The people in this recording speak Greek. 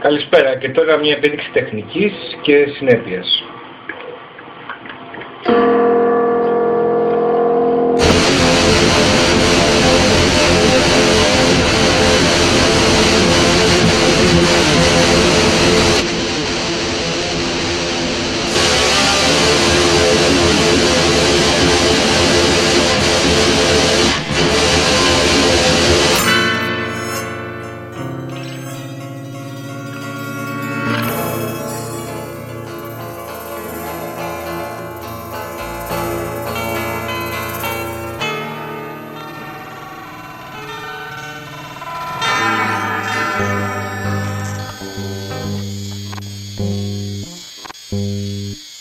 Καλησπέρα και τώρα μια επίδειξη τεχνικής και συνέπειας. Música